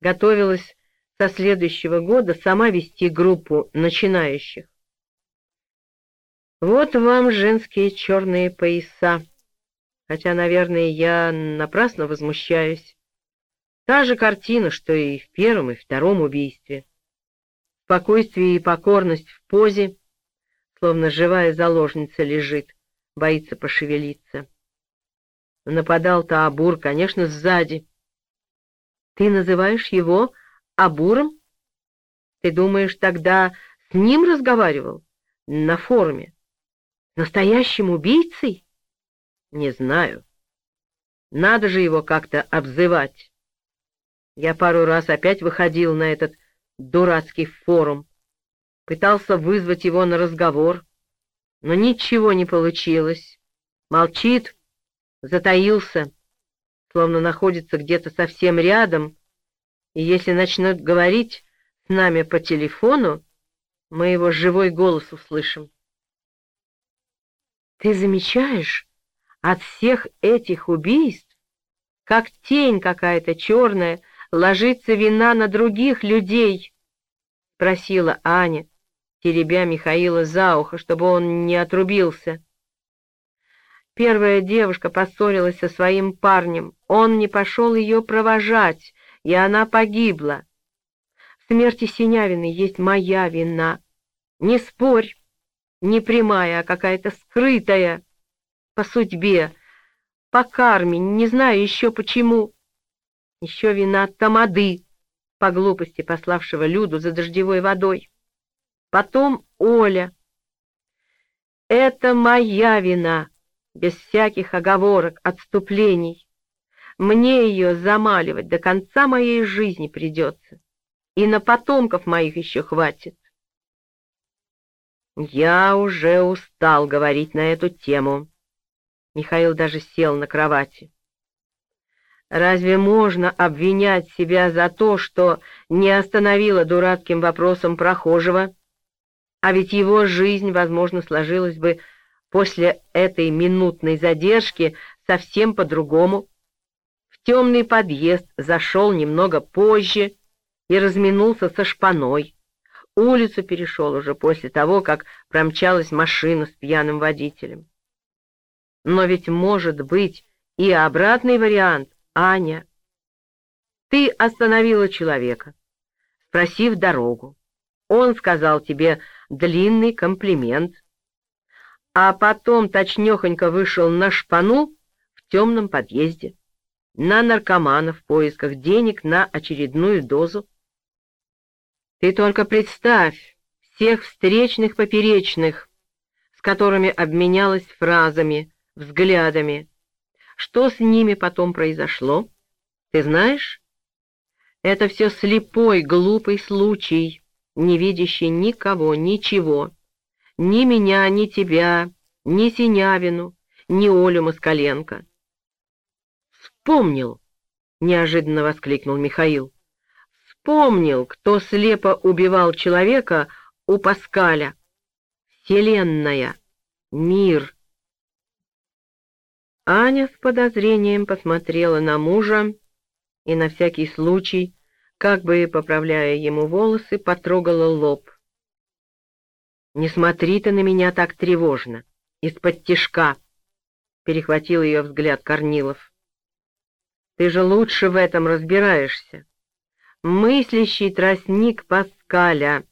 готовилась со следующего года сама вести группу начинающих. Вот вам женские черные пояса. Хотя, наверное, я напрасно возмущаюсь. Та же картина, что и в первом и втором убийстве. Спокойствие и покорность в позе, словно живая заложница лежит, боится пошевелиться. Нападал-то Абур, конечно, сзади. Ты называешь его Абуром? Ты думаешь, тогда с ним разговаривал? На форуме? Настоящим убийцей? Не знаю. Надо же его как-то обзывать. Я пару раз опять выходил на этот дурацкий форум, пытался вызвать его на разговор, но ничего не получилось. Молчит, затаился, словно находится где-то совсем рядом, и если начнет говорить с нами по телефону, мы его живой голос услышим. Ты замечаешь, от всех этих убийств, как тень какая-то черная, ложится вина на других людей, — просила Аня, теребя Михаила за ухо, чтобы он не отрубился. Первая девушка поссорилась со своим парнем, он не пошел ее провожать, и она погибла. В смерти Синявиной есть моя вина. Не спорь, не прямая, а какая-то скрытая, по судьбе, по карме, не знаю еще почему. Еще вина Тамады, по глупости пославшего Люду за дождевой водой. Потом Оля. Это моя вина без всяких оговорок, отступлений. Мне ее замаливать до конца моей жизни придется, и на потомков моих еще хватит. Я уже устал говорить на эту тему. Михаил даже сел на кровати. Разве можно обвинять себя за то, что не остановила дурацким вопросом прохожего? А ведь его жизнь, возможно, сложилась бы после этой минутной задержки совсем по-другому. В темный подъезд зашел немного позже и разминулся со шпаной. Улицу перешел уже после того, как промчалась машина с пьяным водителем. Но ведь может быть и обратный вариант, Аня. Ты остановила человека, спросив дорогу. Он сказал тебе длинный комплимент — а потом точнёхонько вышел на шпану в темном подъезде, на наркомана в поисках денег на очередную дозу. Ты только представь всех встречных поперечных, с которыми обменялась фразами, взглядами. Что с ними потом произошло? Ты знаешь? Это все слепой, глупый случай, не видящий никого, ничего. Ни меня, ни тебя, ни Синявину, ни Олю Москаленко. «Вспомнил!» — неожиданно воскликнул Михаил. «Вспомнил, кто слепо убивал человека у Паскаля. Вселенная, мир». Аня с подозрением посмотрела на мужа и на всякий случай, как бы поправляя ему волосы, потрогала лоб. «Не смотри ты на меня так тревожно, из-под тишка», — перехватил ее взгляд Корнилов. «Ты же лучше в этом разбираешься. Мыслящий тростник Паскаля,